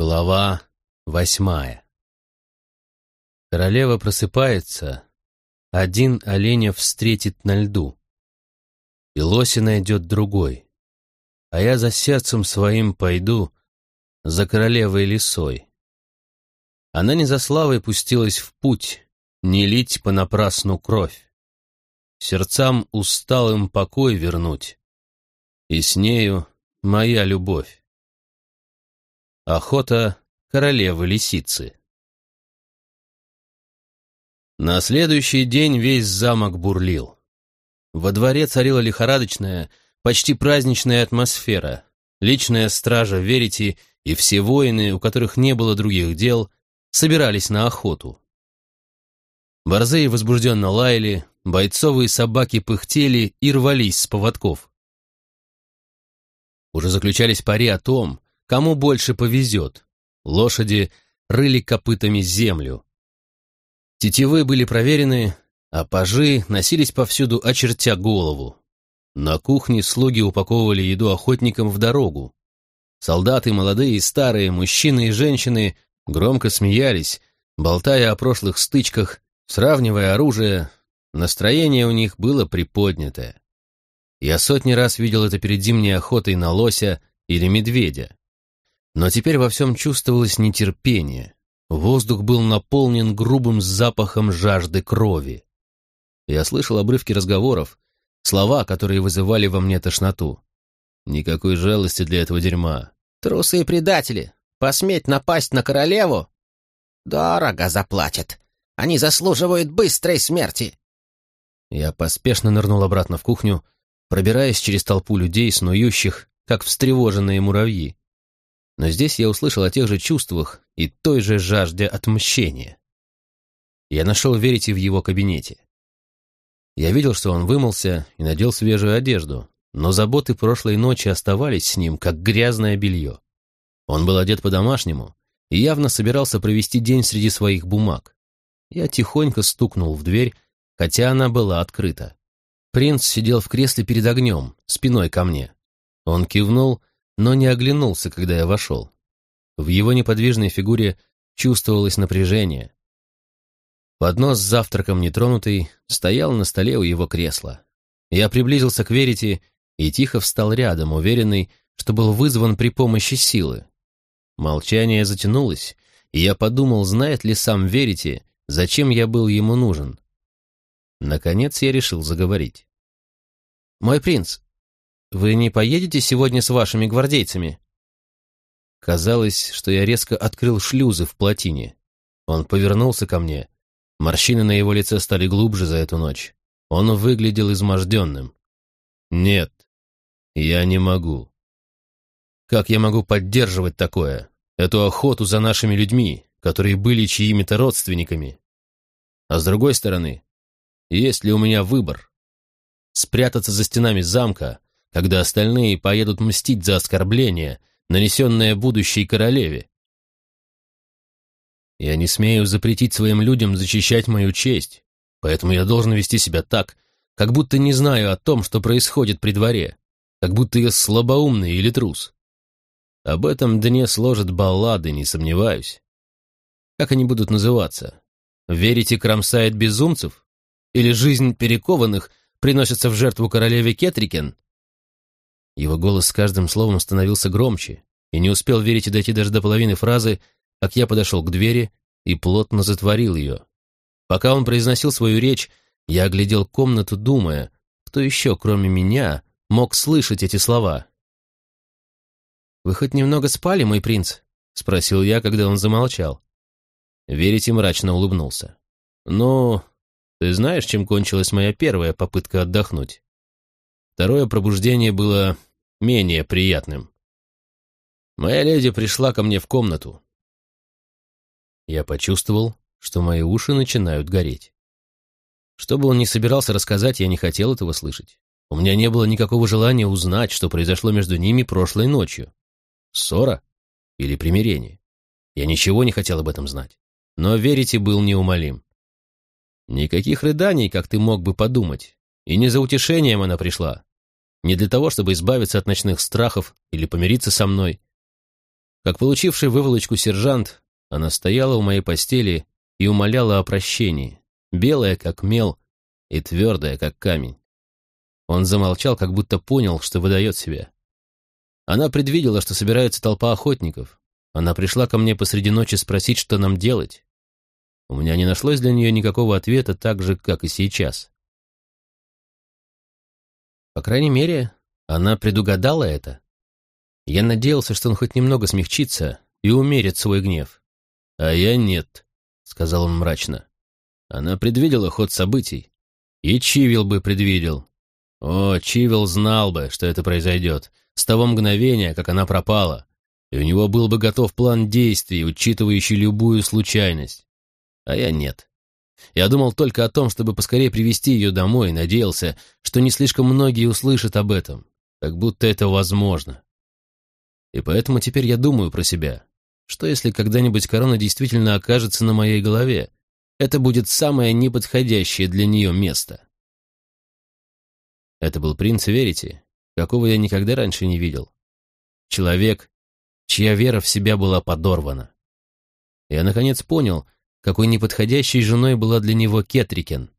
Глава восьмая Королева просыпается, один оленя встретит на льду. И лоси найдет другой, а я за сердцем своим пойду, за королевой лисой. Она не за славой пустилась в путь, не лить понапрасну кровь. Сердцам усталым покой вернуть, и с нею моя любовь. Охота королевы-лисицы. На следующий день весь замок бурлил. Во дворе царила лихорадочная, почти праздничная атмосфера. Личная стража Верити и все воины, у которых не было других дел, собирались на охоту. Борзые возбужденно лаяли, бойцовые собаки пыхтели и рвались с поводков. Уже заключались пари о том, Кому больше повезет? Лошади рыли копытами землю. Тетивы были проверены, а пажи носились повсюду, очертя голову. На кухне слуги упаковывали еду охотникам в дорогу. Солдаты, молодые и старые, мужчины и женщины громко смеялись, болтая о прошлых стычках, сравнивая оружие. Настроение у них было приподнятое. Я сотни раз видел это перед зимней охотой на лося или медведя. Но теперь во всем чувствовалось нетерпение. Воздух был наполнен грубым запахом жажды крови. Я слышал обрывки разговоров, слова, которые вызывали во мне тошноту. Никакой жалости для этого дерьма. «Трусы и предатели! Посметь напасть на королеву? Дорого заплатят. Они заслуживают быстрой смерти!» Я поспешно нырнул обратно в кухню, пробираясь через толпу людей, снующих, как встревоженные муравьи но здесь я услышал о тех же чувствах и той же жажде отмщения. Я нашел Верите в его кабинете. Я видел, что он вымылся и надел свежую одежду, но заботы прошлой ночи оставались с ним, как грязное белье. Он был одет по-домашнему и явно собирался провести день среди своих бумаг. Я тихонько стукнул в дверь, хотя она была открыта. Принц сидел в кресле перед огнем, спиной ко мне. Он кивнул но не оглянулся, когда я вошел. В его неподвижной фигуре чувствовалось напряжение. Поднос с завтраком нетронутый стоял на столе у его кресла. Я приблизился к Верите и тихо встал рядом, уверенный, что был вызван при помощи силы. Молчание затянулось, и я подумал, знает ли сам Верите, зачем я был ему нужен. Наконец я решил заговорить. «Мой принц, вы не поедете сегодня с вашими гвардейцами?» Казалось, что я резко открыл шлюзы в плотине. Он повернулся ко мне. Морщины на его лице стали глубже за эту ночь. Он выглядел изможденным. «Нет, я не могу. Как я могу поддерживать такое? Эту охоту за нашими людьми, которые были чьими-то родственниками? А с другой стороны, есть ли у меня выбор? Спрятаться за стенами замка, когда остальные поедут мстить за оскорбление, нанесенное будущей королеве. Я не смею запретить своим людям защищать мою честь, поэтому я должен вести себя так, как будто не знаю о том, что происходит при дворе, как будто я слабоумный или трус. Об этом дне сложат баллады, не сомневаюсь. Как они будут называться? Верите, кромсает безумцев? Или жизнь перекованных приносится в жертву королеве Кетрикен? Его голос с каждым словом становился громче, и не успел верить и дойти даже до половины фразы, как я подошел к двери и плотно затворил ее. Пока он произносил свою речь, я оглядел комнату, думая, кто еще, кроме меня, мог слышать эти слова. «Вы хоть немного спали, мой принц?» — спросил я, когда он замолчал. Верите мрачно улыбнулся. «Ну, ты знаешь, чем кончилась моя первая попытка отдохнуть?» Второе пробуждение было менее приятным. Моя леди пришла ко мне в комнату. Я почувствовал, что мои уши начинают гореть. Что бы он ни собирался рассказать, я не хотел этого слышать. У меня не было никакого желания узнать, что произошло между ними прошлой ночью. Ссора или примирение. Я ничего не хотел об этом знать. Но верите был неумолим. Никаких рыданий, как ты мог бы подумать. И не за утешением она пришла, не для того, чтобы избавиться от ночных страхов или помириться со мной. Как получивший выволочку сержант, она стояла у моей постели и умоляла о прощении, белая, как мел, и твердая, как камень. Он замолчал, как будто понял, что выдает себя. Она предвидела, что собирается толпа охотников. Она пришла ко мне посреди ночи спросить, что нам делать. У меня не нашлось для нее никакого ответа, так же, как и сейчас. По крайней мере, она предугадала это. Я надеялся, что он хоть немного смягчится и умерит свой гнев. «А я нет», — сказал он мрачно. Она предвидела ход событий. И Чивил бы предвидел. О, Чивил знал бы, что это произойдет, с того мгновения, как она пропала, и у него был бы готов план действий, учитывающий любую случайность. А я нет. Я думал только о том, чтобы поскорее привести ее домой, и надеялся, что не слишком многие услышат об этом, как будто это возможно. И поэтому теперь я думаю про себя. Что если когда-нибудь корона действительно окажется на моей голове? Это будет самое неподходящее для нее место. Это был принц Верити, какого я никогда раньше не видел. Человек, чья вера в себя была подорвана. Я, наконец, понял, какой неподходящей женой была для него Кетрикен.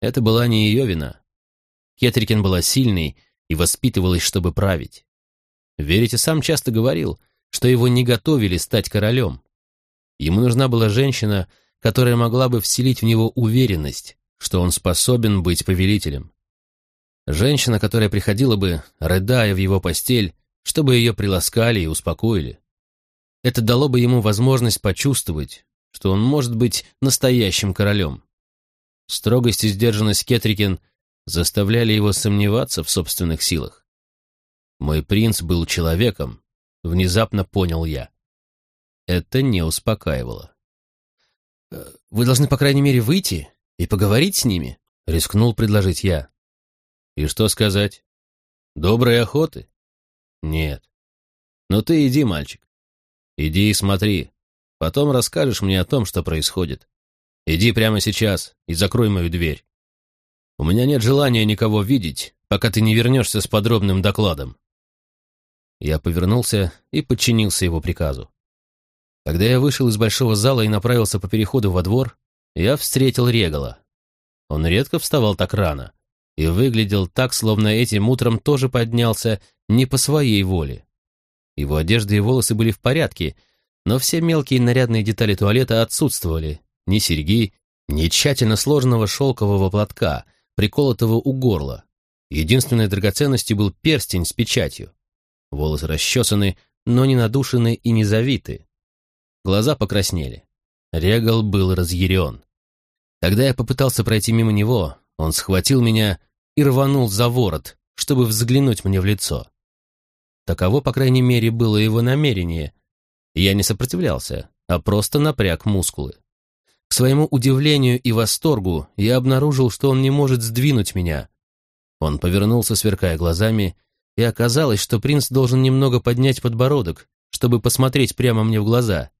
Это была не ее вина. Кетрикен была сильной и воспитывалась, чтобы править. Верите сам часто говорил, что его не готовили стать королем. Ему нужна была женщина, которая могла бы вселить в него уверенность, что он способен быть повелителем. Женщина, которая приходила бы, рыдая в его постель, чтобы ее приласкали и успокоили. Это дало бы ему возможность почувствовать, что он может быть настоящим королем. Строгость и сдержанность Кетрикен заставляли его сомневаться в собственных силах. Мой принц был человеком, внезапно понял я. Это не успокаивало. «Э, «Вы должны, по крайней мере, выйти и поговорить с ними», — рискнул предложить я. И что сказать? Доброй охоты? Нет. Ну ты иди, мальчик. Иди и смотри. Потом расскажешь мне о том, что происходит. Иди прямо сейчас и закрой мою дверь. У меня нет желания никого видеть, пока ты не вернешься с подробным докладом. Я повернулся и подчинился его приказу. Когда я вышел из большого зала и направился по переходу во двор, я встретил Регала. Он редко вставал так рано и выглядел так, словно этим утром тоже поднялся не по своей воле. Его одежда и волосы были в порядке, но все мелкие нарядные детали туалета отсутствовали. Ни серьги, ни тщательно сложенного шелкового платка, приколотого у горла. Единственной драгоценностью был перстень с печатью. Волосы расчесаны, но не надушены и не завиты. Глаза покраснели. Регал был разъярен. Когда я попытался пройти мимо него, он схватил меня и рванул за ворот, чтобы взглянуть мне в лицо. Таково, по крайней мере, было его намерение. Я не сопротивлялся, а просто напряг мускулы. К своему удивлению и восторгу я обнаружил, что он не может сдвинуть меня. Он повернулся, сверкая глазами, и оказалось, что принц должен немного поднять подбородок, чтобы посмотреть прямо мне в глаза.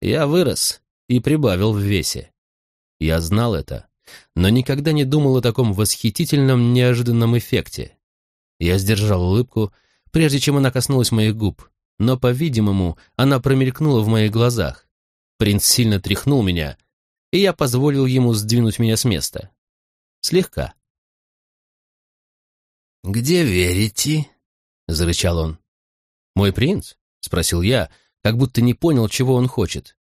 Я вырос и прибавил в весе. Я знал это но никогда не думал о таком восхитительном неожиданном эффекте. Я сдержал улыбку, прежде чем она коснулась моих губ, но, по-видимому, она промелькнула в моих глазах. Принц сильно тряхнул меня, и я позволил ему сдвинуть меня с места. Слегка. «Где верите?» — зарычал он. «Мой принц?» — спросил я, как будто не понял, чего он хочет.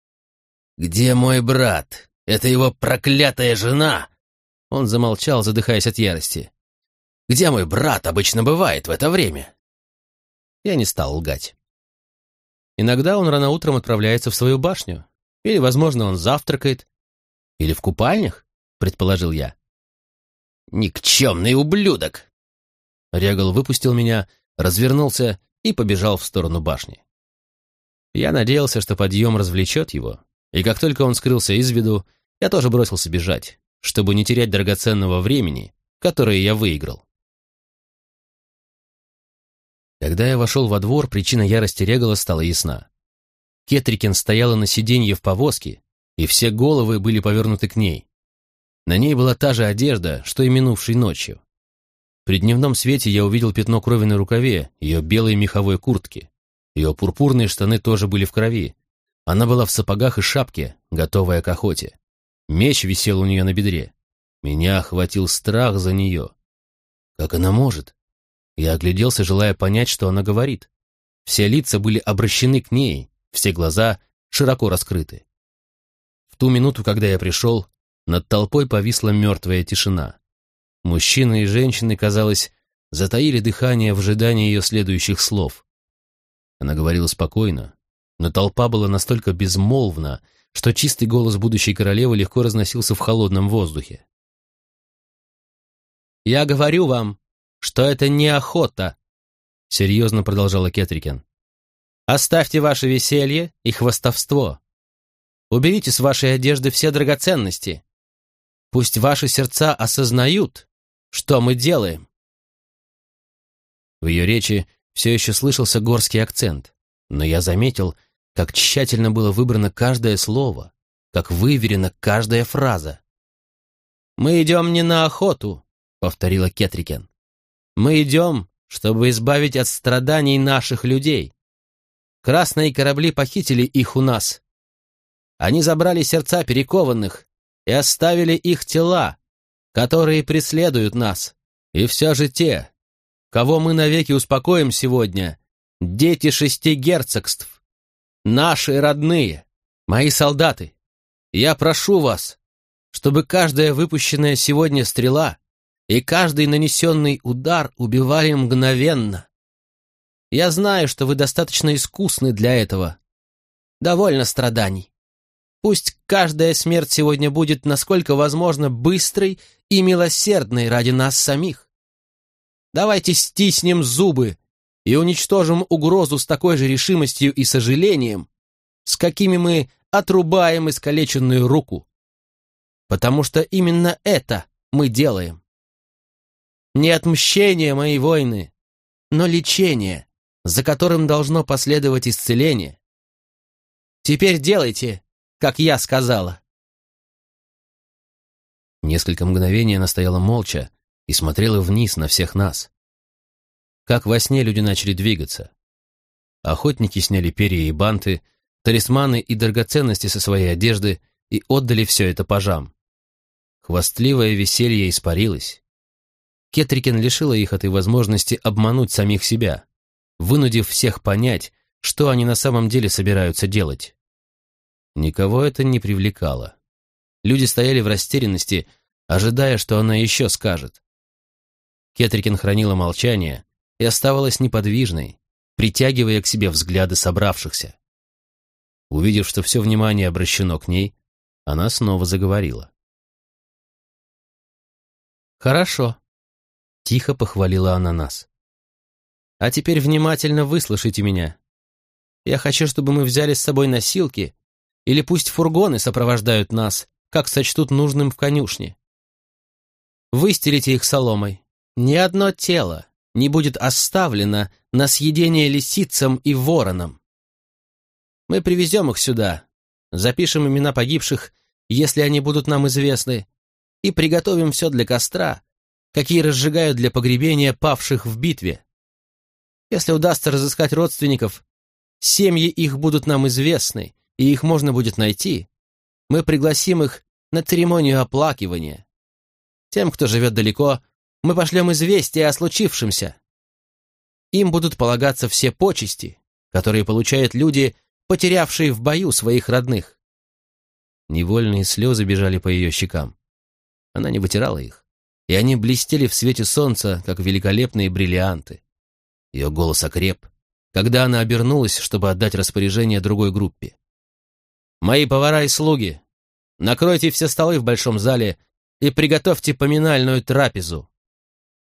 «Где мой брат?» Это его проклятая жена!» Он замолчал, задыхаясь от ярости. «Где мой брат обычно бывает в это время?» Я не стал лгать. Иногда он рано утром отправляется в свою башню. Или, возможно, он завтракает. Или в купальнях, предположил я. «Никчемный ублюдок!» Регал выпустил меня, развернулся и побежал в сторону башни. Я надеялся, что подъем развлечет его, и как только он скрылся из виду, я тоже бросился бежать, чтобы не терять драгоценного времени, которое я выиграл. Когда я вошел во двор, причина ярости Регала стала ясна. Кетрикен стояла на сиденье в повозке, и все головы были повернуты к ней. На ней была та же одежда, что и минувшей ночью. При дневном свете я увидел пятно крови на рукаве ее белой меховой куртки. Ее пурпурные штаны тоже были в крови. Она была в сапогах и шапке, готовая к охоте. Меч висел у нее на бедре. Меня охватил страх за нее. Как она может? Я огляделся, желая понять, что она говорит. Все лица были обращены к ней, все глаза широко раскрыты. В ту минуту, когда я пришел, над толпой повисла мертвая тишина. Мужчины и женщины, казалось, затаили дыхание в ожидании ее следующих слов. Она говорила спокойно, но толпа была настолько безмолвна, что чистый голос будущей королевы легко разносился в холодном воздухе. «Я говорю вам, что это не охота», — серьезно продолжала Кетрикен. «Оставьте ваше веселье и хвастовство. Уберите с вашей одежды все драгоценности. Пусть ваши сердца осознают, что мы делаем». В ее речи все еще слышался горский акцент, но я заметил, как тщательно было выбрано каждое слово, как выверена каждая фраза. «Мы идем не на охоту», — повторила Кетрикен. «Мы идем, чтобы избавить от страданий наших людей. Красные корабли похитили их у нас. Они забрали сердца перекованных и оставили их тела, которые преследуют нас. И все же те, кого мы навеки успокоим сегодня, дети шести герцогств, наши родные, мои солдаты, я прошу вас, чтобы каждая выпущенная сегодня стрела и каждый нанесенный удар убивали мгновенно. Я знаю, что вы достаточно искусны для этого. Довольно страданий. Пусть каждая смерть сегодня будет, насколько возможно, быстрой и милосердной ради нас самих. Давайте стиснем зубы и уничтожим угрозу с такой же решимостью и сожалением, с какими мы отрубаем искалеченную руку. Потому что именно это мы делаем. Не отмщение, мои войны, но лечение, за которым должно последовать исцеление. Теперь делайте, как я сказала. Несколько мгновений она стояла молча и смотрела вниз на всех нас. Как во сне люди начали двигаться. Охотники сняли перья и банты, талисманы и драгоценности со своей одежды и отдали все это пажам. Хвастливое веселье испарилось. Кетрикен лишила их этой возможности обмануть самих себя, вынудив всех понять, что они на самом деле собираются делать. Никого это не привлекало. Люди стояли в растерянности, ожидая, что она еще скажет. Кетрикен хранила молчание, и оставалась неподвижной, притягивая к себе взгляды собравшихся. Увидев, что все внимание обращено к ней, она снова заговорила. «Хорошо», — тихо похвалила она нас. «А теперь внимательно выслушайте меня. Я хочу, чтобы мы взяли с собой носилки, или пусть фургоны сопровождают нас, как сочтут нужным в конюшне. Выстелите их соломой. Ни одно тело, не будет оставлено на съедение лисицам и воронам. Мы привезем их сюда, запишем имена погибших, если они будут нам известны, и приготовим все для костра, какие разжигают для погребения павших в битве. Если удастся разыскать родственников, семьи их будут нам известны, и их можно будет найти. Мы пригласим их на церемонию оплакивания. Тем, кто живет далеко, мы пошлем известие о случившемся. Им будут полагаться все почести, которые получают люди, потерявшие в бою своих родных. Невольные слезы бежали по ее щекам. Она не вытирала их, и они блестели в свете солнца, как великолепные бриллианты. Ее голос окреп, когда она обернулась, чтобы отдать распоряжение другой группе. «Мои повара и слуги, накройте все столы в большом зале и приготовьте поминальную трапезу.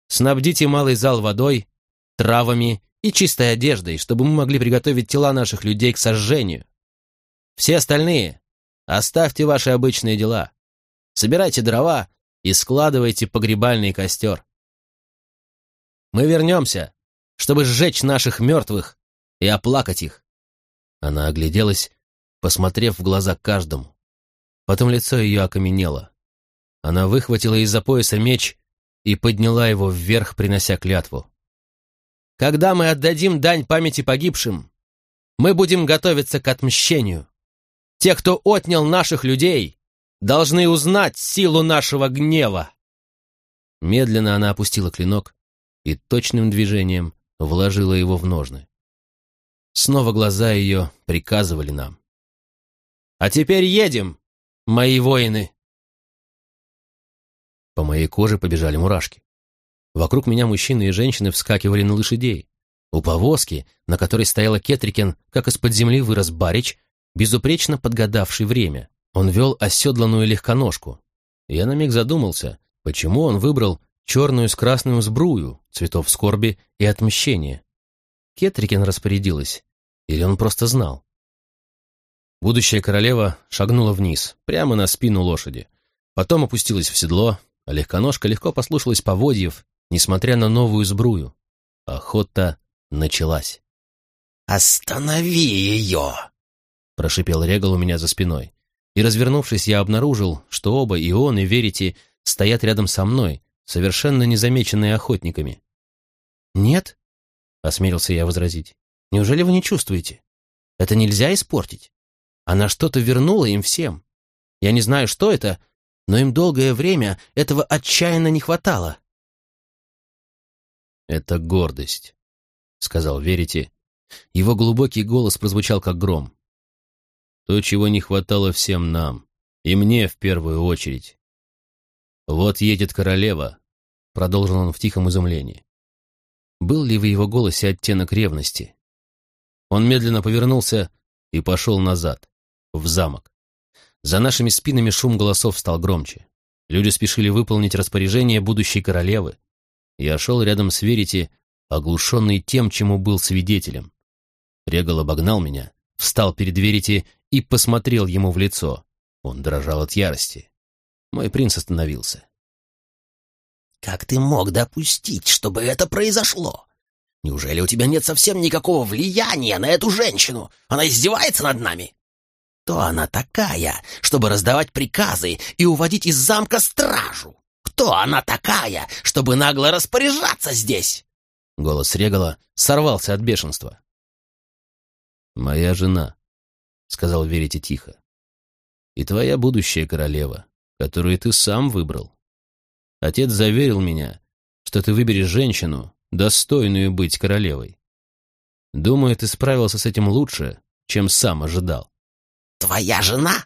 Снабдите малый зал водой, травами и чистой одеждой, чтобы мы могли приготовить тела наших людей к сожжению. Все остальные оставьте ваши обычные дела. Собирайте дрова и складывайте погребальный костер. Мы вернемся, чтобы сжечь наших мертвых и оплакать их. Она огляделась, посмотрев в глаза каждому. Потом лицо ее окаменело. Она выхватила из-за пояса меч и подняла его вверх, принося клятву. «Когда мы отдадим дань памяти погибшим, мы будем готовиться к отмщению. Те, кто отнял наших людей, должны узнать силу нашего гнева. Медленно она опустила клинок и точным движением вложила его в ножны. Снова глаза ее приказывали нам. «А теперь едем, мои воины!» По моей коже побежали мурашки. Вокруг меня мужчины и женщины вскакивали на лошадей. У повозки, на которой стояла Кетрикен, как из-под земли вырос Барич, безупречно подгадавший время. Он вел оседланную легконожку. Я на миг задумался, почему он выбрал черную с красным сбрую, цветов скорби и отмщения. Кетрикен распорядилась, или он просто знал? Будущая королева шагнула вниз, прямо на спину лошади. Потом опустилась в седло, а легконожка легко послушалась поводьев, несмотря на новую сбрую. Охота началась. «Останови ее!» — прошипел Регал у меня за спиной. И, развернувшись, я обнаружил, что оба, и он, и Верити, стоят рядом со мной, совершенно незамеченные охотниками. «Нет?» — осмелился я возразить. «Неужели вы не чувствуете? Это нельзя испортить. Она что-то вернула им всем. Я не знаю, что это, но им долгое время этого отчаянно не хватало». «Это гордость», — сказал Верите. Его глубокий голос прозвучал как гром. «То, чего не хватало всем нам, и мне в первую очередь. Вот едет королева», — продолжил он в тихом изумлении. Был ли в его голосе оттенок ревности? Он медленно повернулся и пошел назад, в замок. За нашими спинами шум голосов стал громче. Люди спешили выполнить распоряжение будущей королевы. Я шел рядом с Верити, оглушенный тем, чему был свидетелем. Регал обогнал меня, встал перед Верити и посмотрел ему в лицо. Он дрожал от ярости. Мой принц остановился. «Как ты мог допустить, чтобы это произошло? Неужели у тебя нет совсем никакого влияния на эту женщину? Она издевается над нами? Кто она такая, чтобы раздавать приказы и уводить из замка стражу? Кто она такая, чтобы нагло распоряжаться здесь?» Голос Регала сорвался от бешенства. «Моя жена», — сказал Верите тихо, — «и твоя будущая королева которую ты сам выбрал. Отец заверил меня, что ты выберешь женщину, достойную быть королевой. Думаю, ты справился с этим лучше, чем сам ожидал. Твоя жена?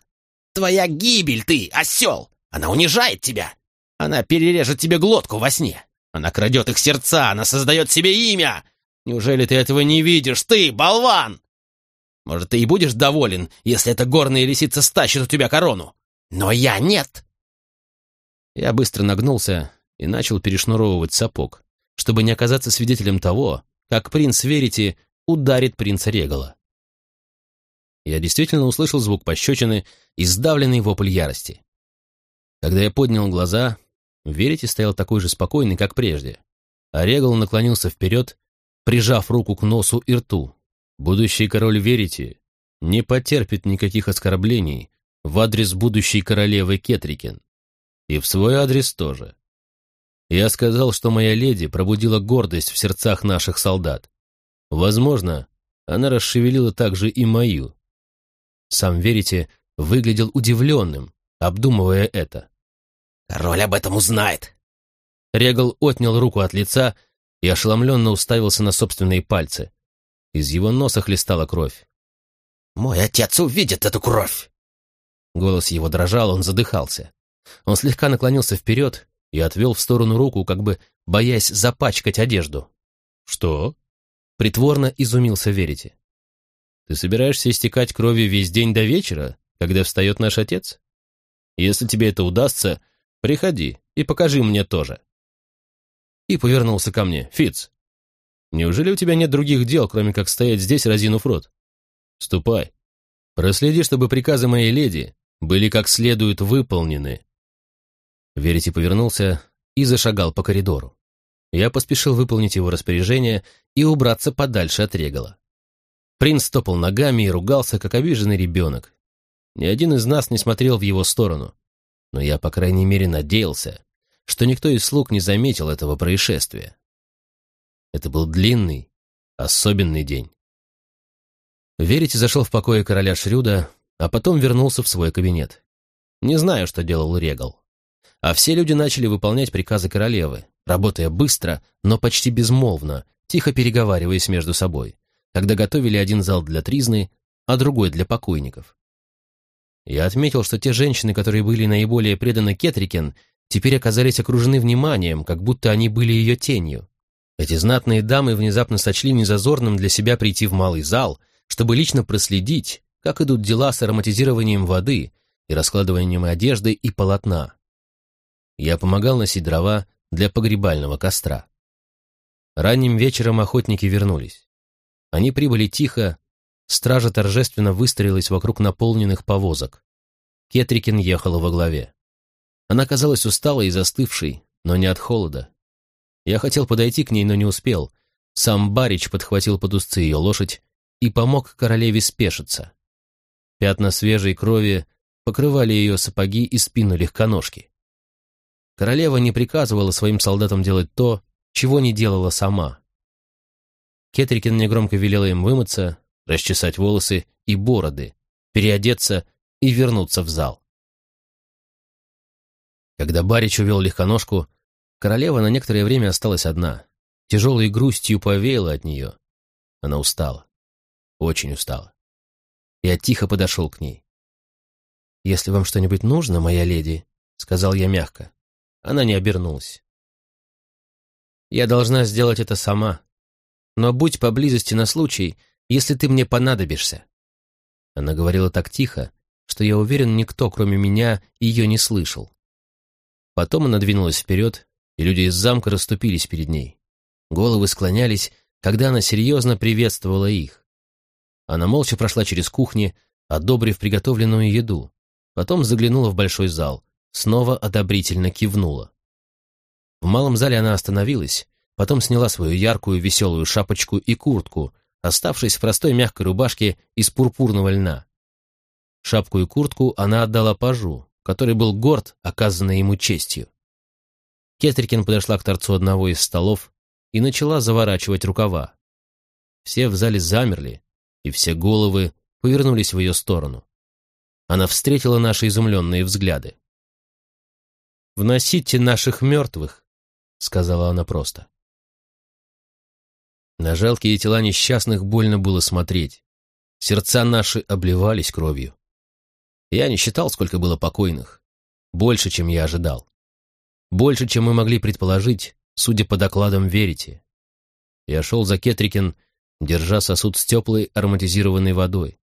Твоя гибель ты, осел! Она унижает тебя! Она перережет тебе глотку во сне! Она крадет их сердца, она создает себе имя! Неужели ты этого не видишь, ты, болван? Может, ты и будешь доволен, если эта горная лисица стащит у тебя корону? Но я нет!» Я быстро нагнулся и начал перешнуровывать сапог, чтобы не оказаться свидетелем того, как принц Верити ударит принца Регала. Я действительно услышал звук пощечины и сдавленный вопль ярости. Когда я поднял глаза, Верити стоял такой же спокойный, как прежде, а Регал наклонился вперед, прижав руку к носу и рту. Будущий король Верити не потерпит никаких оскорблений в адрес будущей королевы Кетрикен. И в свой адрес тоже. Я сказал, что моя леди пробудила гордость в сердцах наших солдат. Возможно, она расшевелила также и мою. Сам Верите выглядел удивленным, обдумывая это. «Король об этом узнает!» Регал отнял руку от лица и ошеломленно уставился на собственные пальцы. Из его носа хлестала кровь. «Мой отец увидит эту кровь!» Голос его дрожал, он задыхался. Он слегка наклонился вперед и отвел в сторону руку, как бы боясь запачкать одежду. «Что?» Притворно изумился Верите. «Ты собираешься истекать кровью весь день до вечера, когда встает наш отец? Если тебе это удастся, приходи и покажи мне тоже». И повернулся ко мне. «Фиц, неужели у тебя нет других дел, кроме как стоять здесь, разинув рот? Ступай. Проследи, чтобы приказы моей леди были как следует выполнены. Верите повернулся и зашагал по коридору. Я поспешил выполнить его распоряжение и убраться подальше от Регала. Принц топал ногами и ругался, как обиженный ребенок. Ни один из нас не смотрел в его сторону, но я, по крайней мере, надеялся, что никто из слуг не заметил этого происшествия. Это был длинный, особенный день. Верите зашел в покое короля Шрюда, а потом вернулся в свой кабинет. Не знаю, что делал Регал. А все люди начали выполнять приказы королевы, работая быстро, но почти безмолвно, тихо переговариваясь между собой, когда готовили один зал для тризны, а другой для покойников. Я отметил, что те женщины, которые были наиболее преданы Кетрикен, теперь оказались окружены вниманием, как будто они были ее тенью. Эти знатные дамы внезапно сочли незазорным для себя прийти в малый зал, чтобы лично проследить, как идут дела с ароматизированием воды и раскладыванием одежды и полотна. Я помогал носить дрова для погребального костра. Ранним вечером охотники вернулись. Они прибыли тихо, стража торжественно выстроилась вокруг наполненных повозок. Кетрикин ехала во главе. Она казалась усталой и застывшей, но не от холода. Я хотел подойти к ней, но не успел. Сам Барич подхватил под узцы ее лошадь и помог королеве спешиться. Пятна свежей крови покрывали ее сапоги и спину легконожки. Королева не приказывала своим солдатам делать то, чего не делала сама. Кетрикин негромко велела им вымыться, расчесать волосы и бороды, переодеться и вернуться в зал. Когда Барич увел легконожку, королева на некоторое время осталась одна. Тяжелой грустью повеяла от нее. Она устала. Очень устала. Я тихо подошел к ней. «Если вам что-нибудь нужно, моя леди», — сказал я мягко. Она не обернулась. «Я должна сделать это сама. Но будь поблизости на случай, если ты мне понадобишься». Она говорила так тихо, что я уверен, никто, кроме меня, ее не слышал. Потом она двинулась вперед, и люди из замка расступились перед ней. Головы склонялись, когда она серьезно приветствовала их. Она молча прошла через кухни, одобрив приготовленную еду, потом заглянула в большой зал, снова одобрительно кивнула. В малом зале она остановилась, потом сняла свою яркую веселую шапочку и куртку, оставшись в простой мягкой рубашке из пурпурного льна. Шапку и куртку она отдала пажу, который был горд оказанной ему честью. Кетрикин подошла к торцу одного из столов и начала заворачивать рукава. Все в зале замерли, и все головы повернулись в ее сторону. Она встретила наши изумленные взгляды. «Вносите наших мертвых», — сказала она просто. На жалкие тела несчастных больно было смотреть. Сердца наши обливались кровью. Я не считал, сколько было покойных. Больше, чем я ожидал. Больше, чем мы могли предположить, судя по докладам Верите. Я шел за Кетрикин, держа сосуд с теплой ароматизированной водой.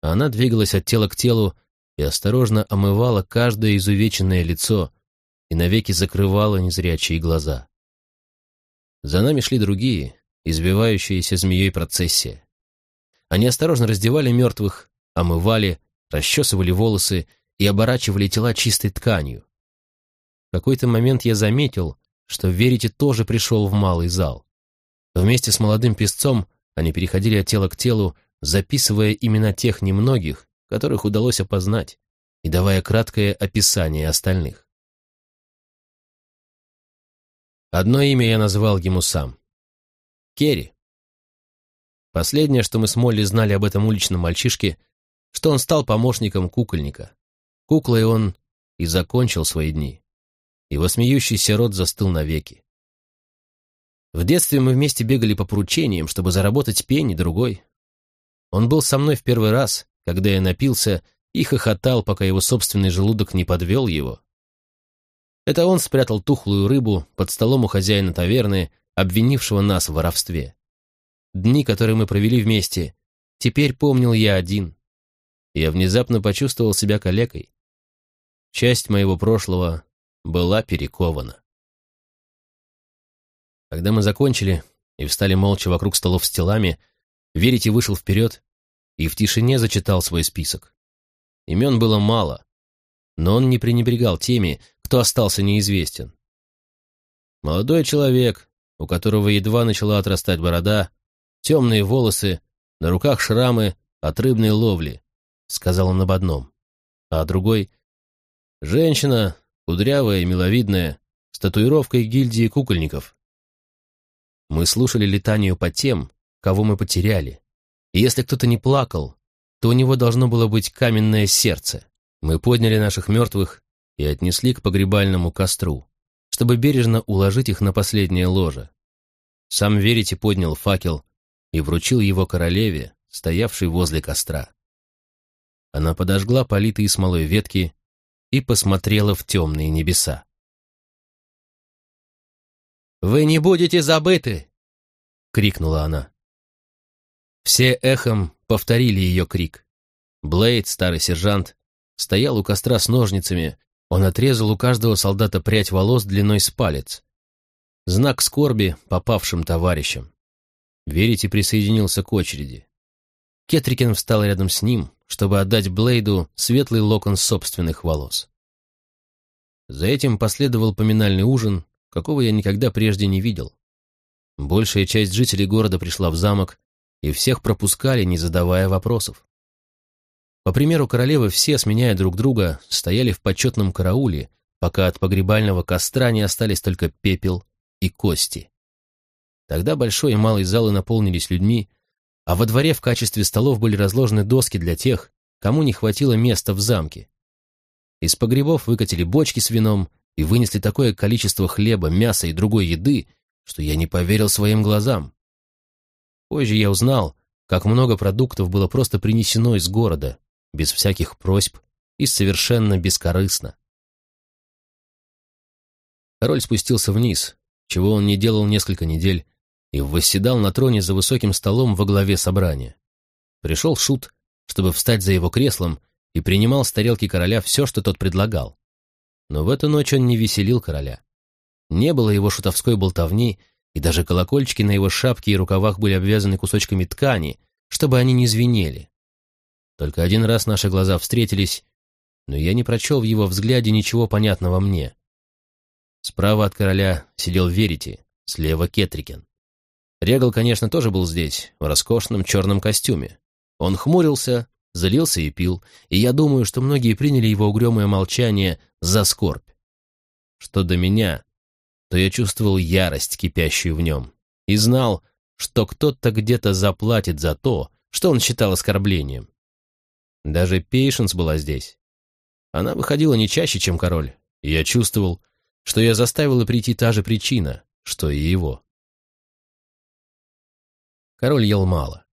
она двигалась от тела к телу и осторожно омывала каждое изувеченное лицо и навеки закрывала незрячие глаза. За нами шли другие, избивающиеся змеей процессия. Они осторожно раздевали мертвых, омывали, расчесывали волосы и оборачивали тела чистой тканью. Какой-то момент я заметил, что Верите тоже пришел в малый зал. Вместе с молодым песцом они переходили от тела к телу, записывая имена тех немногих, которых удалось опознать, и давая краткое описание остальных. Одно имя я назвал ему сам. Керри. Последнее, что мы с Молли знали об этом уличном мальчишке, что он стал помощником кукольника. Куклой он и закончил свои дни. Его смеющийся рот застыл навеки. В детстве мы вместе бегали по поручениям, чтобы заработать пенни другой. Он был со мной в первый раз, когда я напился и хохотал, пока его собственный желудок не подвел его. Это он спрятал тухлую рыбу под столом у хозяина таверны, обвинившего нас в воровстве. Дни, которые мы провели вместе, теперь помнил я один я внезапно почувствовал себя калекой. Часть моего прошлого была перекована. Когда мы закончили и встали молча вокруг столов с телами, Верите вышел вперед и в тишине зачитал свой список. Имен было мало, но он не пренебрегал теми, кто остался неизвестен. Молодой человек, у которого едва начала отрастать борода, темные волосы, на руках шрамы от рыбной ловли, — сказал он об одном. А другой — женщина, кудрявая миловидная, с татуировкой гильдии кукольников. Мы слушали летанию по тем, кого мы потеряли, И если кто-то не плакал, то у него должно было быть каменное сердце. Мы подняли наших мертвых и отнесли к погребальному костру, чтобы бережно уложить их на последнее ложе. Сам Верите поднял факел и вручил его королеве, стоявшей возле костра. Она подожгла политые смолой ветки и посмотрела в темные небеса. «Вы не будете забыты!» — крикнула она. Все эхом повторили ее крик. Блейд, старый сержант, стоял у костра с ножницами, он отрезал у каждого солдата прядь волос длиной с палец. Знак скорби попавшим товарищам. Верите присоединился к очереди. Кетрикен встал рядом с ним, чтобы отдать Блейду светлый локон собственных волос. За этим последовал поминальный ужин, какого я никогда прежде не видел. Большая часть жителей города пришла в замок, и всех пропускали, не задавая вопросов. По примеру королевы все, сменяя друг друга, стояли в почетном карауле, пока от погребального костра не остались только пепел и кости. Тогда большой и малый залы наполнились людьми, а во дворе в качестве столов были разложены доски для тех, кому не хватило места в замке. Из погребов выкатили бочки с вином и вынесли такое количество хлеба, мяса и другой еды, что я не поверил своим глазам. Позже я узнал, как много продуктов было просто принесено из города, без всяких просьб и совершенно бескорыстно. Король спустился вниз, чего он не делал несколько недель, и восседал на троне за высоким столом во главе собрания. Пришел Шут, чтобы встать за его креслом, и принимал с тарелки короля все, что тот предлагал. Но в эту ночь он не веселил короля. Не было его шутовской болтовни, и даже колокольчики на его шапке и рукавах были обвязаны кусочками ткани, чтобы они не звенели. Только один раз наши глаза встретились, но я не прочел в его взгляде ничего понятного мне. Справа от короля сидел Верити, слева Кетрикен. Регал, конечно, тоже был здесь, в роскошном черном костюме. Он хмурился, залился и пил, и я думаю, что многие приняли его угрюмое молчание за скорбь. Что до меня, то я чувствовал ярость, кипящую в нем, и знал, что кто-то где-то заплатит за то, что он считал оскорблением. Даже Пейшенс была здесь. Она выходила не чаще, чем король, и я чувствовал, что я заставила прийти та же причина, что и его. Король ел мало.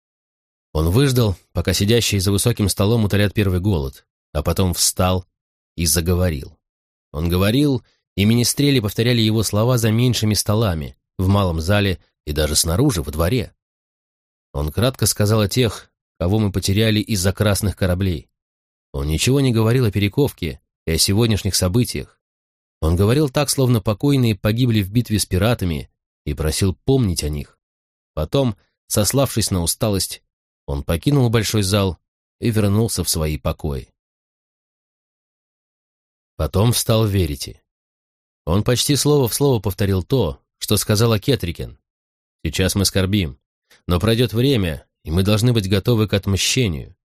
Он выждал, пока сидящие за высоким столом утолят первый голод, а потом встал и заговорил. Он говорил, и министрели повторяли его слова за меньшими столами, в малом зале и даже снаружи, во дворе. Он кратко сказал о тех, кого мы потеряли из-за красных кораблей. Он ничего не говорил о перековке и о сегодняшних событиях. Он говорил так, словно покойные погибли в битве с пиратами, и просил помнить о них. Потом, сославшись на усталость, он покинул большой зал и вернулся в свои покои. Потом встал Верити. Он почти слово в слово повторил то, что сказала Кетрикен. «Сейчас мы скорбим, но пройдет время, и мы должны быть готовы к отмщению».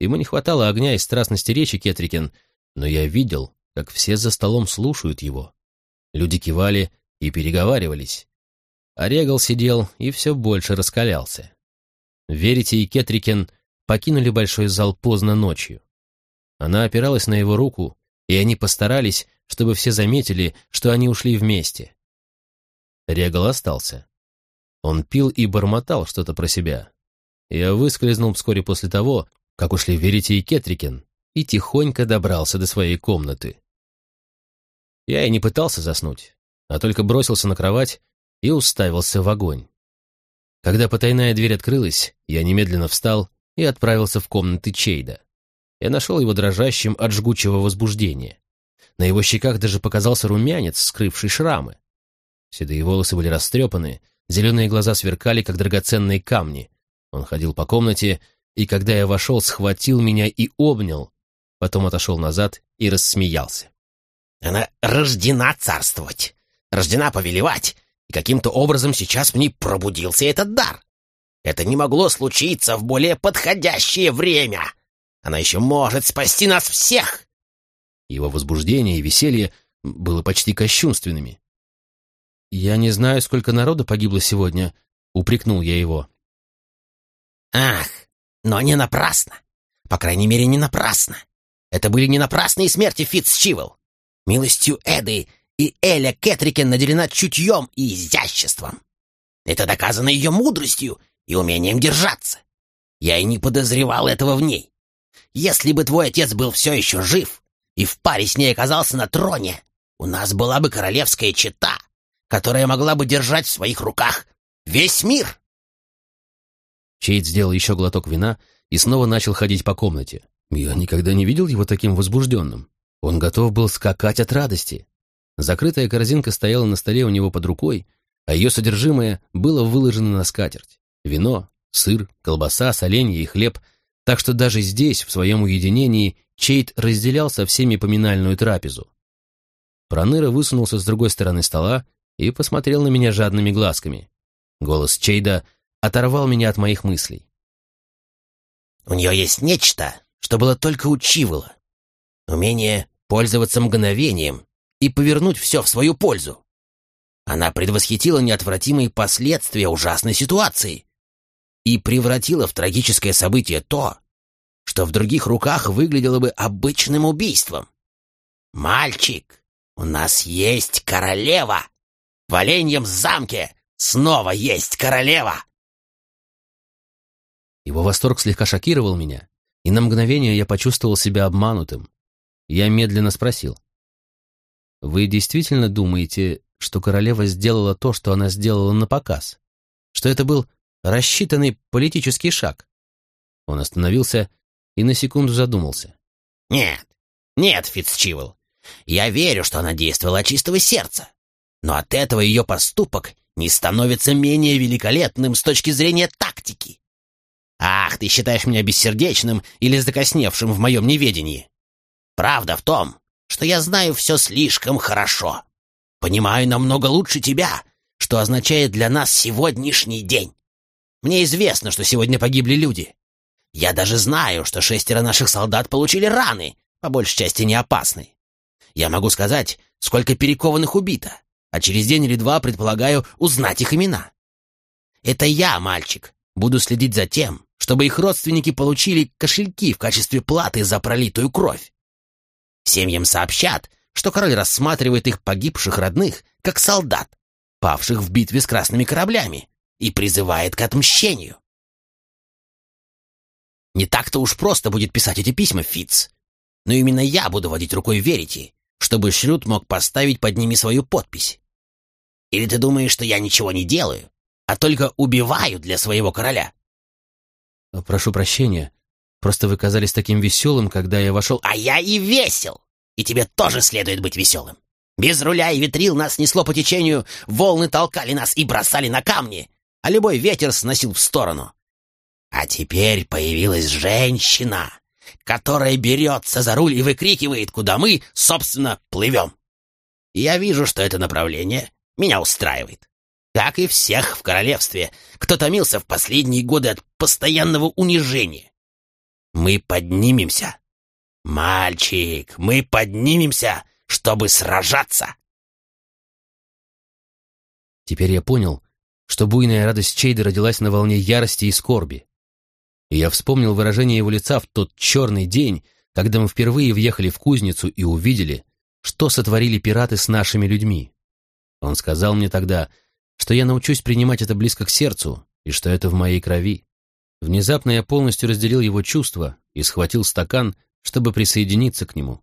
Ему не хватало огня и страстности речи Кетрикен, но я видел, как все за столом слушают его. Люди кивали и переговаривались. А Регал сидел и все больше раскалялся. Верите и Кетрикен покинули большой зал поздно ночью. Она опиралась на его руку, и они постарались, чтобы все заметили, что они ушли вместе. Регал остался. Он пил и бормотал что-то про себя. Я выскользнул вскоре после того, как ушли Верите и Кетрикен, и тихонько добрался до своей комнаты. Я и не пытался заснуть, а только бросился на кровать и уставился в огонь. Когда потайная дверь открылась, я немедленно встал и отправился в комнаты Чейда. Я нашел его дрожащим от жгучего возбуждения. На его щеках даже показался румянец, скрывший шрамы. Седые волосы были растрепаны, зеленые глаза сверкали, как драгоценные камни. Он ходил по комнате, и когда я вошел, схватил меня и обнял, потом отошел назад и рассмеялся. «Она рождена царствовать, рождена повелевать, и каким-то образом сейчас в ней пробудился этот дар. Это не могло случиться в более подходящее время. Она еще может спасти нас всех!» Его возбуждение и веселье было почти кощунственными. «Я не знаю, сколько народу погибло сегодня», — упрекнул я его. «Ах, Но не напрасно. По крайней мере, не напрасно. Это были не напрасные смерти Фитцчивел. Милостью Эды и Эля Кэтрикен наделена чутьем и изяществом. Это доказано ее мудростью и умением держаться. Я и не подозревал этого в ней. Если бы твой отец был все еще жив и в паре с ней оказался на троне, у нас была бы королевская чета, которая могла бы держать в своих руках весь мир. Чейд сделал еще глоток вина и снова начал ходить по комнате. Я никогда не видел его таким возбужденным. Он готов был скакать от радости. Закрытая корзинка стояла на столе у него под рукой, а ее содержимое было выложено на скатерть. Вино, сыр, колбаса, соленья и хлеб, так что даже здесь, в своем уединении, Чейд разделял со всеми поминальную трапезу. Проныра высунулся с другой стороны стола и посмотрел на меня жадными глазками. Голос Чейда оторвал меня от моих мыслей. «У нее есть нечто, что было только у Чивола. Умение пользоваться мгновением и повернуть все в свою пользу. Она предвосхитила неотвратимые последствия ужасной ситуации и превратила в трагическое событие то, что в других руках выглядело бы обычным убийством. «Мальчик, у нас есть королева! В Оленьем замке снова есть королева!» Его восторг слегка шокировал меня, и на мгновение я почувствовал себя обманутым. Я медленно спросил. «Вы действительно думаете, что королева сделала то, что она сделала на показ? Что это был рассчитанный политический шаг?» Он остановился и на секунду задумался. «Нет, нет, Фицчивл, я верю, что она действовала от чистого сердца. Но от этого ее поступок не становится менее великолепным с точки зрения тактики. «Ах, ты считаешь меня бессердечным или закосневшим в моем неведении? Правда в том, что я знаю все слишком хорошо. Понимаю намного лучше тебя, что означает для нас сегодняшний день. Мне известно, что сегодня погибли люди. Я даже знаю, что шестеро наших солдат получили раны, по большей части не опасные. Я могу сказать, сколько перекованных убито, а через день или два предполагаю узнать их имена. Это я, мальчик, буду следить за тем, чтобы их родственники получили кошельки в качестве платы за пролитую кровь. Семьям сообщат, что король рассматривает их погибших родных как солдат, павших в битве с красными кораблями, и призывает к отмщению. Не так-то уж просто будет писать эти письма, Фиц. Но именно я буду водить рукой Верити, чтобы Шрюд мог поставить под ними свою подпись. Или ты думаешь, что я ничего не делаю, а только убиваю для своего короля? «Прошу прощения. Просто вы казались таким веселым, когда я вошел...» «А я и весел! И тебе тоже следует быть веселым. Без руля и ветрил нас несло по течению, волны толкали нас и бросали на камни, а любой ветер сносил в сторону. А теперь появилась женщина, которая берется за руль и выкрикивает, куда мы, собственно, плывем. я вижу, что это направление меня устраивает как и всех в королевстве, кто томился в последние годы от постоянного унижения. Мы поднимемся. Мальчик, мы поднимемся, чтобы сражаться. Теперь я понял, что буйная радость Чейда родилась на волне ярости и скорби. И я вспомнил выражение его лица в тот черный день, когда мы впервые въехали в кузницу и увидели, что сотворили пираты с нашими людьми. Он сказал мне тогда, что я научусь принимать это близко к сердцу и что это в моей крови. Внезапно я полностью разделил его чувства и схватил стакан, чтобы присоединиться к нему.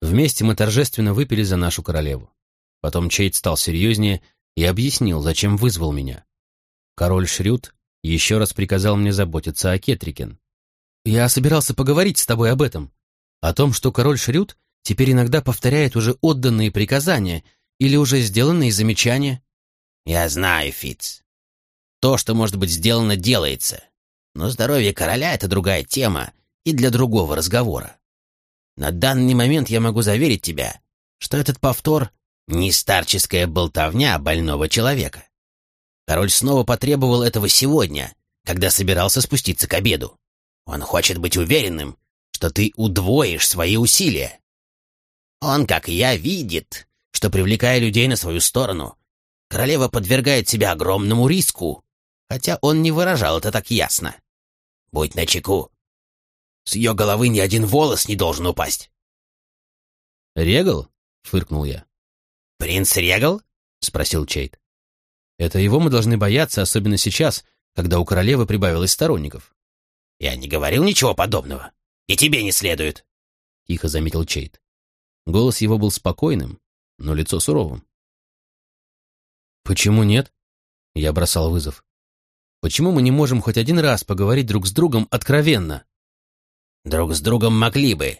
Вместе мы торжественно выпили за нашу королеву. Потом Чейд стал серьезнее и объяснил, зачем вызвал меня. Король Шрюд еще раз приказал мне заботиться о Кетрикен. «Я собирался поговорить с тобой об этом. О том, что король Шрюд теперь иногда повторяет уже отданные приказания или уже сделанные замечания. «Я знаю, Фиц. То, что может быть сделано, делается. Но здоровье короля — это другая тема и для другого разговора. На данный момент я могу заверить тебя, что этот повтор — не старческая болтовня больного человека. Король снова потребовал этого сегодня, когда собирался спуститься к обеду. Он хочет быть уверенным, что ты удвоишь свои усилия. Он, как и я, видит, что, привлекая людей на свою сторону, Королева подвергает себя огромному риску, хотя он не выражал это так ясно. Будь начеку. С ее головы ни один волос не должен упасть. «Регал?» — фыркнул я. «Принц Регал?» — спросил Чейт. «Это его мы должны бояться, особенно сейчас, когда у королевы прибавилось сторонников». «Я не говорил ничего подобного. И тебе не следует», — тихо заметил Чейт. Голос его был спокойным, но лицо суровым. «Почему нет?» — я бросал вызов. «Почему мы не можем хоть один раз поговорить друг с другом откровенно?» «Друг с другом могли бы,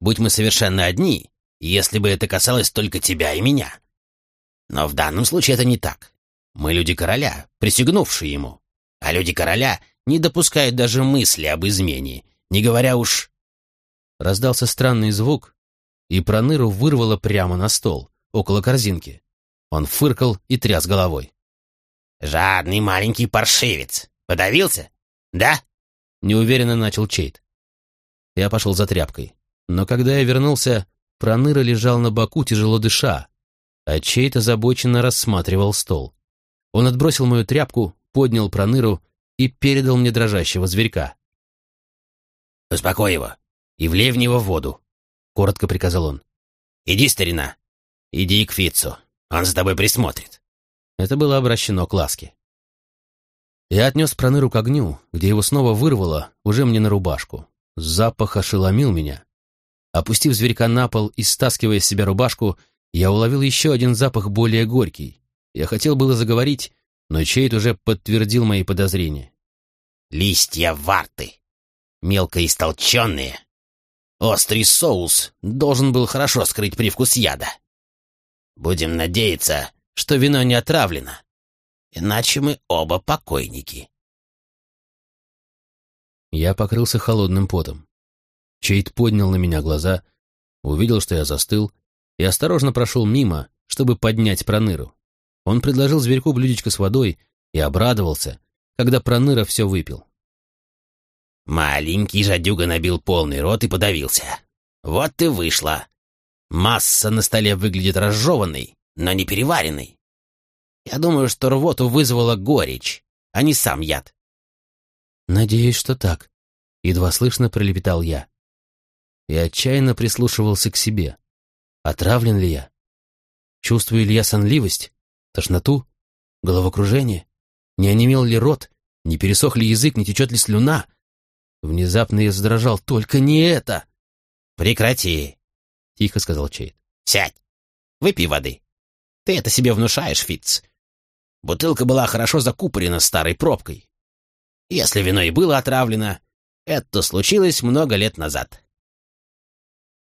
будь мы совершенно одни, если бы это касалось только тебя и меня. Но в данном случае это не так. Мы люди короля, присягнувшие ему. А люди короля не допускают даже мысли об измене, не говоря уж...» Раздался странный звук, и Проныру вырвало прямо на стол, около корзинки. Он фыркал и тряс головой. «Жадный маленький паршивец. Подавился? Да?» Неуверенно начал Чейт. Я пошел за тряпкой. Но когда я вернулся, Проныра лежал на боку, тяжело дыша, а Чейт озабоченно рассматривал стол. Он отбросил мою тряпку, поднял Проныру и передал мне дрожащего зверька. «Успокой его и влей в него воду», — коротко приказал он. «Иди, старина, иди к Фитцу, он за тобой присмотрит». Это было обращено к ласке. Я отнес Проныру к огню, где его снова вырвало, уже мне на рубашку. Запах ошеломил меня. Опустив зверька на пол и стаскивая с себя рубашку, я уловил еще один запах более горький. Я хотел было заговорить, но Чейт уже подтвердил мои подозрения. «Листья варты, мелко истолченные. Острый соус должен был хорошо скрыть привкус яда. Будем надеяться, что вино не отравлено, иначе мы оба покойники». Я покрылся холодным потом. Чейт поднял на меня глаза, увидел, что я застыл, и осторожно прошел мимо, чтобы поднять проныру. Он предложил зверьку блюдечко с водой и обрадовался, когда проныра все выпил. Маленький жадюга набил полный рот и подавился. Вот и вышло. Масса на столе выглядит разжеванной, но не переваренной. Я думаю, что рвоту вызвала горечь, а не сам яд. «Надеюсь, что так», — едва слышно пролепетал я. И отчаянно прислушивался к себе. Отравлен ли я? Чувствую ли я сонливость? Тошноту? Головокружение? Не онемел ли рот? Не пересох ли язык? Не течет ли слюна? Внезапно я задрожал. Только не это! «Прекрати!» — тихо сказал Чейд. «Сядь! Выпей воды. Ты это себе внушаешь, Фитц. Бутылка была хорошо закупорена старой пробкой. Если вино и было отравлено, это случилось много лет назад.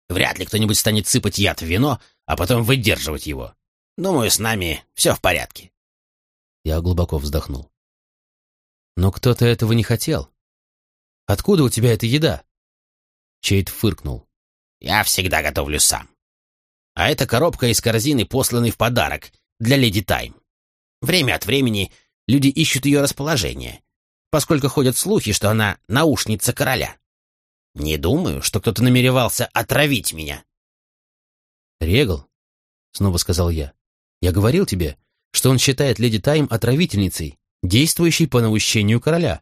Вряд ли кто-нибудь станет сыпать яд в вино, а потом выдерживать его. Думаю, с нами все в порядке. Я глубоко вздохнул. Но кто-то этого не хотел. Откуда у тебя эта еда? Чейд фыркнул. Я всегда готовлю сам. А это коробка из корзины, посланной в подарок для леди Тайм. Время от времени люди ищут ее расположение, поскольку ходят слухи, что она наушница короля. Не думаю, что кто-то намеревался отравить меня. «Регал», — снова сказал я, — «я говорил тебе, что он считает леди Тайм отравительницей, действующей по наущению короля.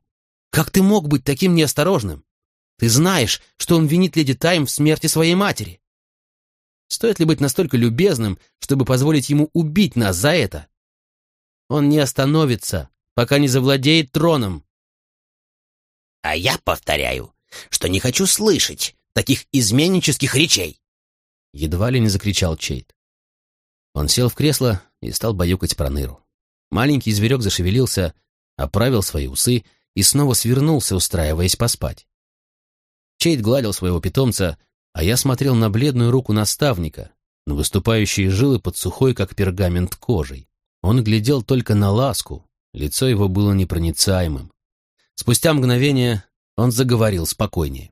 Как ты мог быть таким неосторожным? Ты знаешь, что он винит леди Тайм в смерти своей матери. Стоит ли быть настолько любезным, чтобы позволить ему убить нас за это? Он не остановится, пока не завладеет троном. А я повторяю, что не хочу слышать таких изменнических речей!» Едва ли не закричал Чейт. Он сел в кресло и стал баюкать проныру. Маленький зверек зашевелился, оправил свои усы и снова свернулся, устраиваясь поспать. Чейт гладил своего питомца, а я смотрел на бледную руку наставника, на выступающие жилы под сухой, как пергамент, кожей. Он глядел только на ласку, лицо его было непроницаемым. Спустя мгновение он заговорил спокойнее.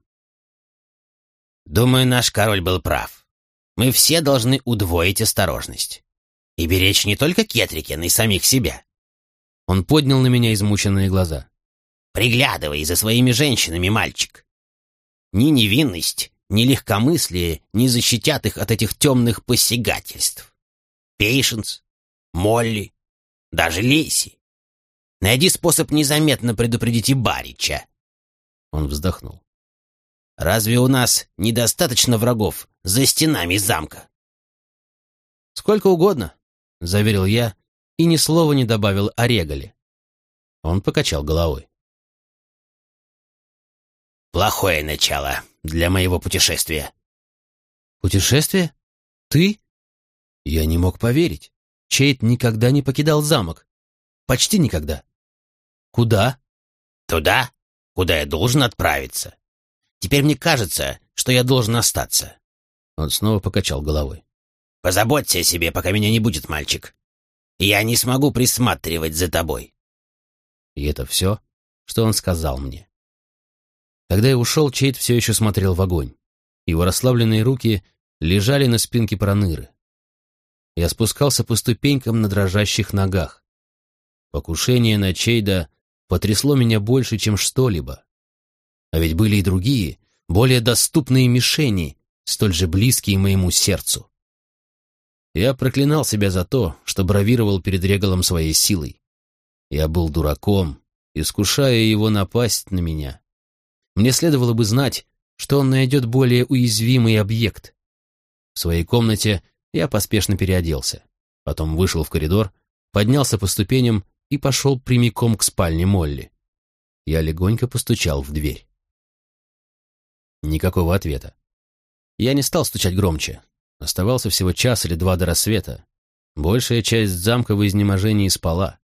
«Думаю, наш король был прав. Мы все должны удвоить осторожность. И беречь не только Кетрики, но и самих себя». Он поднял на меня измученные глаза. «Приглядывай за своими женщинами, мальчик. Ни невинность, ни легкомыслие не защитят их от этих темных посягательств. Пейшенс, Молли, даже Лейси. Найди способ незаметно предупредить и Барича. Он вздохнул. «Разве у нас недостаточно врагов за стенами замка?» «Сколько угодно», — заверил я и ни слова не добавил о регале. Он покачал головой. «Плохое начало для моего путешествия». «Путешествие? Ты?» Я не мог поверить. Чейт никогда не покидал замок. Почти никогда. Куда? Туда, куда я должен отправиться. Теперь мне кажется, что я должен остаться. Он снова покачал головой. Позаботься о себе, пока меня не будет, мальчик. Я не смогу присматривать за тобой. И это все, что он сказал мне. Когда я ушел, Чейт все еще смотрел в огонь. Его расслабленные руки лежали на спинке проныры. Я спускался по ступенькам на дрожащих ногах. Покушение на Чейда потрясло меня больше, чем что-либо. А ведь были и другие, более доступные мишени, столь же близкие моему сердцу. Я проклинал себя за то, что бравировал перед Регалом своей силой. Я был дураком, искушая его напасть на меня. Мне следовало бы знать, что он найдет более уязвимый объект. В своей комнате я поспешно переоделся. Потом вышел в коридор, поднялся по ступеням и пошел прямиком к спальне Молли. Я легонько постучал в дверь. Никакого ответа. Я не стал стучать громче. Оставался всего час или два до рассвета. Большая часть замка в изнеможении спала.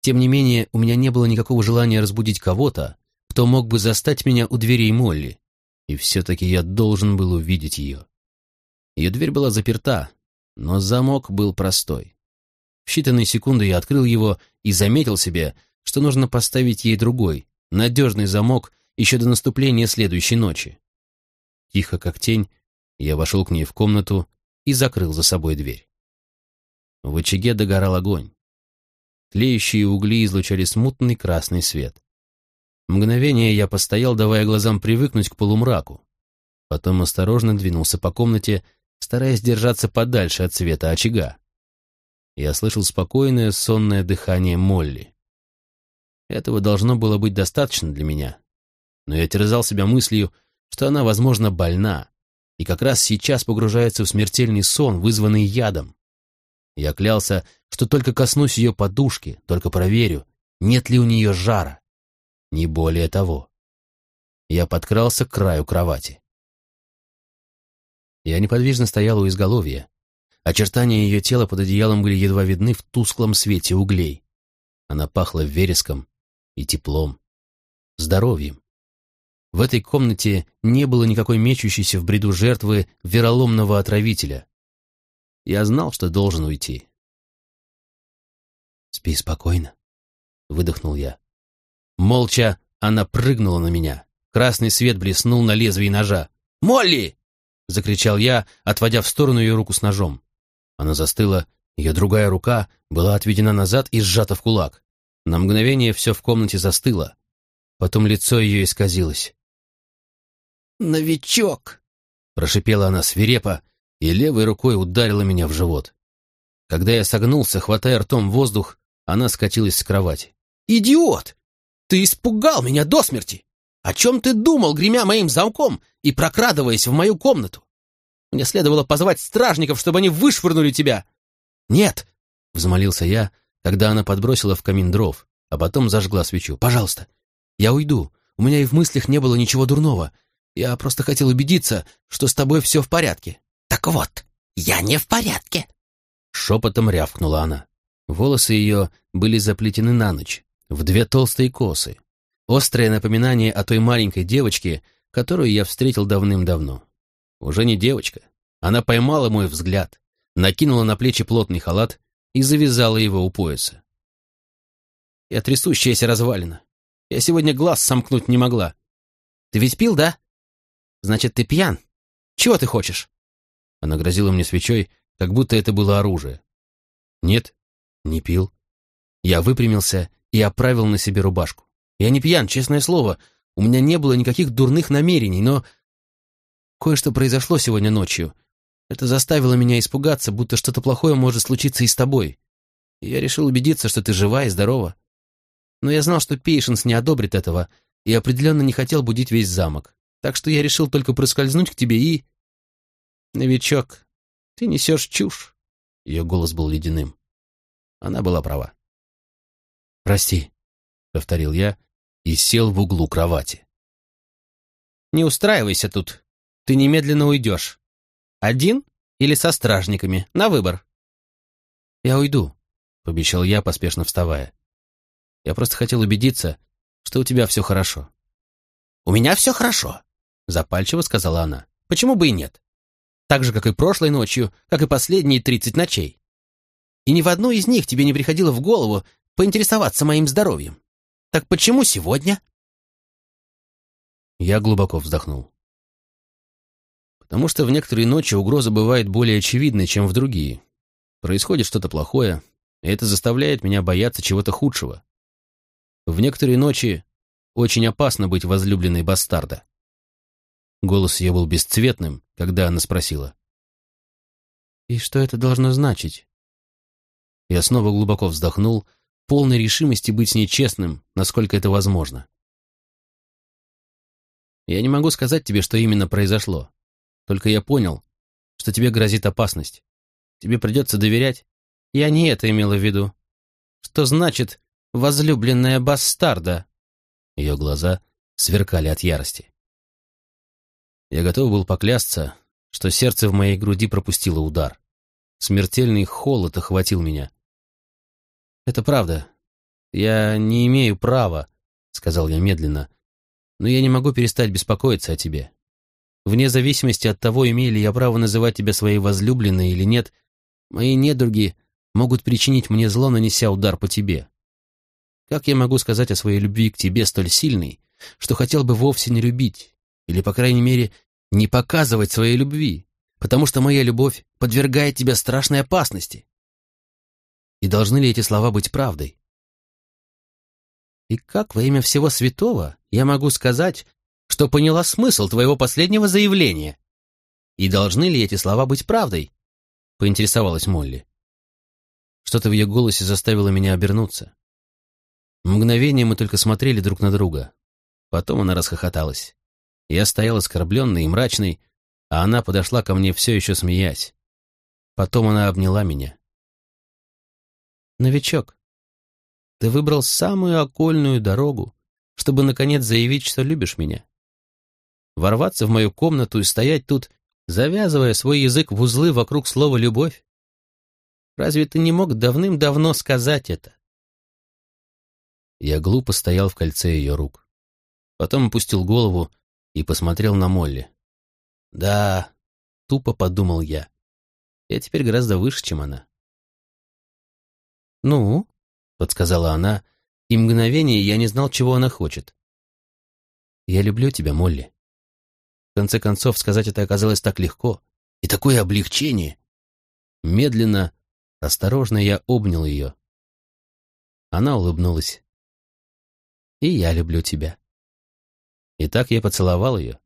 Тем не менее, у меня не было никакого желания разбудить кого-то, кто мог бы застать меня у дверей Молли. И все-таки я должен был увидеть ее. Ее дверь была заперта, но замок был простой. В считанные секунды я открыл его и заметил себе, что нужно поставить ей другой, надежный замок еще до наступления следующей ночи. Тихо, как тень, я вошел к ней в комнату и закрыл за собой дверь. В очаге догорал огонь. Тлеющие угли излучали смутный красный свет. Мгновение я постоял, давая глазам привыкнуть к полумраку. Потом осторожно двинулся по комнате, стараясь держаться подальше от света очага. Я слышал спокойное, сонное дыхание Молли. Этого должно было быть достаточно для меня. Но я терзал себя мыслью, что она, возможно, больна, и как раз сейчас погружается в смертельный сон, вызванный ядом. Я клялся, что только коснусь ее подушки, только проверю, нет ли у нее жара. Не более того. Я подкрался к краю кровати. Я неподвижно стоял у изголовья. Очертания ее тела под одеялом были едва видны в тусклом свете углей. Она пахла вереском и теплом, здоровьем. В этой комнате не было никакой мечущейся в бреду жертвы вероломного отравителя. Я знал, что должен уйти. «Спи спокойно», — выдохнул я. Молча она прыгнула на меня. Красный свет блеснул на лезвии ножа. «Молли!» — закричал я, отводя в сторону ее руку с ножом. Она застыла, ее другая рука была отведена назад и сжата в кулак. На мгновение все в комнате застыло. Потом лицо ее исказилось. «Новичок!» — прошипела она свирепо и левой рукой ударила меня в живот. Когда я согнулся, хватая ртом воздух, она скатилась с кровати. «Идиот! Ты испугал меня до смерти! О чем ты думал, гремя моим замком и прокрадываясь в мою комнату? Мне следовало позвать стражников, чтобы они вышвырнули тебя. Нет, взмолился я, когда она подбросила в камин дров, а потом зажгла свечу. Пожалуйста, я уйду. У меня и в мыслях не было ничего дурного. Я просто хотел убедиться, что с тобой все в порядке. Так вот, я не в порядке. Шепотом рявкнула она. Волосы ее были заплетены на ночь, в две толстые косы. Острое напоминание о той маленькой девочке, которую я встретил давным-давно. Уже не девочка. Она поймала мой взгляд, накинула на плечи плотный халат и завязала его у пояса. Я трясущаяся развалина. Я сегодня глаз сомкнуть не могла. Ты ведь пил, да? Значит, ты пьян. Чего ты хочешь? Она грозила мне свечой, как будто это было оружие. Нет, не пил. Я выпрямился и оправил на себе рубашку. Я не пьян, честное слово. У меня не было никаких дурных намерений, но... Кое-что произошло сегодня ночью. Это заставило меня испугаться, будто что-то плохое может случиться и с тобой. Я решил убедиться, что ты жива и здорова. Но я знал, что Пейшенс не одобрит этого, и определенно не хотел будить весь замок, так что я решил только проскользнуть к тебе и... Новичок, ты несешь чушь. Ее голос был ледяным. Она была права. «Прости», — повторил я и сел в углу кровати. «Не устраивайся тут. Ты немедленно уйдешь. Один или со стражниками? На выбор». «Я уйду», — пообещал я, поспешно вставая. «Я просто хотел убедиться, что у тебя все хорошо». «У меня все хорошо», — запальчиво сказала она. «Почему бы и нет? Так же, как и прошлой ночью, как и последние тридцать ночей. И ни в одну из них тебе не приходило в голову поинтересоваться моим здоровьем. Так почему сегодня?» Я глубоко вздохнул. Потому что в некоторые ночи угроза бывает более очевидной, чем в другие. Происходит что-то плохое, и это заставляет меня бояться чего-то худшего. В некоторые ночи очень опасно быть возлюбленной бастарда. Голос ее был бесцветным, когда она спросила. «И что это должно значить?» Я снова глубоко вздохнул, полной решимости быть с ней честным, насколько это возможно. Я не могу сказать тебе, что именно произошло. Только я понял, что тебе грозит опасность. Тебе придется доверять. Я не это имела в виду. Что значит «возлюбленная бастарда»?» Ее глаза сверкали от ярости. Я готов был поклясться, что сердце в моей груди пропустило удар. Смертельный холод охватил меня. «Это правда. Я не имею права», — сказал я медленно, «но я не могу перестать беспокоиться о тебе. Вне зависимости от того, имею ли я право называть тебя своей возлюбленной или нет, мои недруги могут причинить мне зло, нанеся удар по тебе. Как я могу сказать о своей любви к тебе столь сильной, что хотел бы вовсе не любить, или, по крайней мере, не показывать своей любви, потому что моя любовь подвергает тебя страшной опасности. И должны ли эти слова быть правдой? И как во имя всего святого я могу сказать, что поняла смысл твоего последнего заявления? И должны ли эти слова быть правдой? Поинтересовалась Молли. Что-то в ее голосе заставило меня обернуться. Мгновение мы только смотрели друг на друга. Потом она расхохоталась. Я стоял оскорбленный и мрачный, а она подошла ко мне все еще смеясь. Потом она обняла меня. «Новичок, ты выбрал самую окольную дорогу, чтобы, наконец, заявить, что любишь меня. Ворваться в мою комнату и стоять тут, завязывая свой язык в узлы вокруг слова «любовь». Разве ты не мог давным-давно сказать это?» Я глупо стоял в кольце ее рук. Потом опустил голову и посмотрел на Молли. «Да», — тупо подумал я, — «я теперь гораздо выше, чем она». «Ну?» — подсказала она, и мгновение я не знал, чего она хочет. «Я люблю тебя, Молли». В конце концов, сказать это оказалось так легко, и такое облегчение. Медленно, осторожно я обнял ее. Она улыбнулась. «И я люблю тебя». И так я поцеловал ее.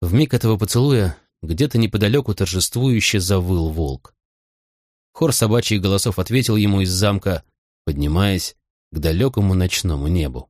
В миг этого поцелуя где-то неподалеку торжествующе завыл волк. Хор собачьих голосов ответил ему из замка, поднимаясь к далекому ночному небу.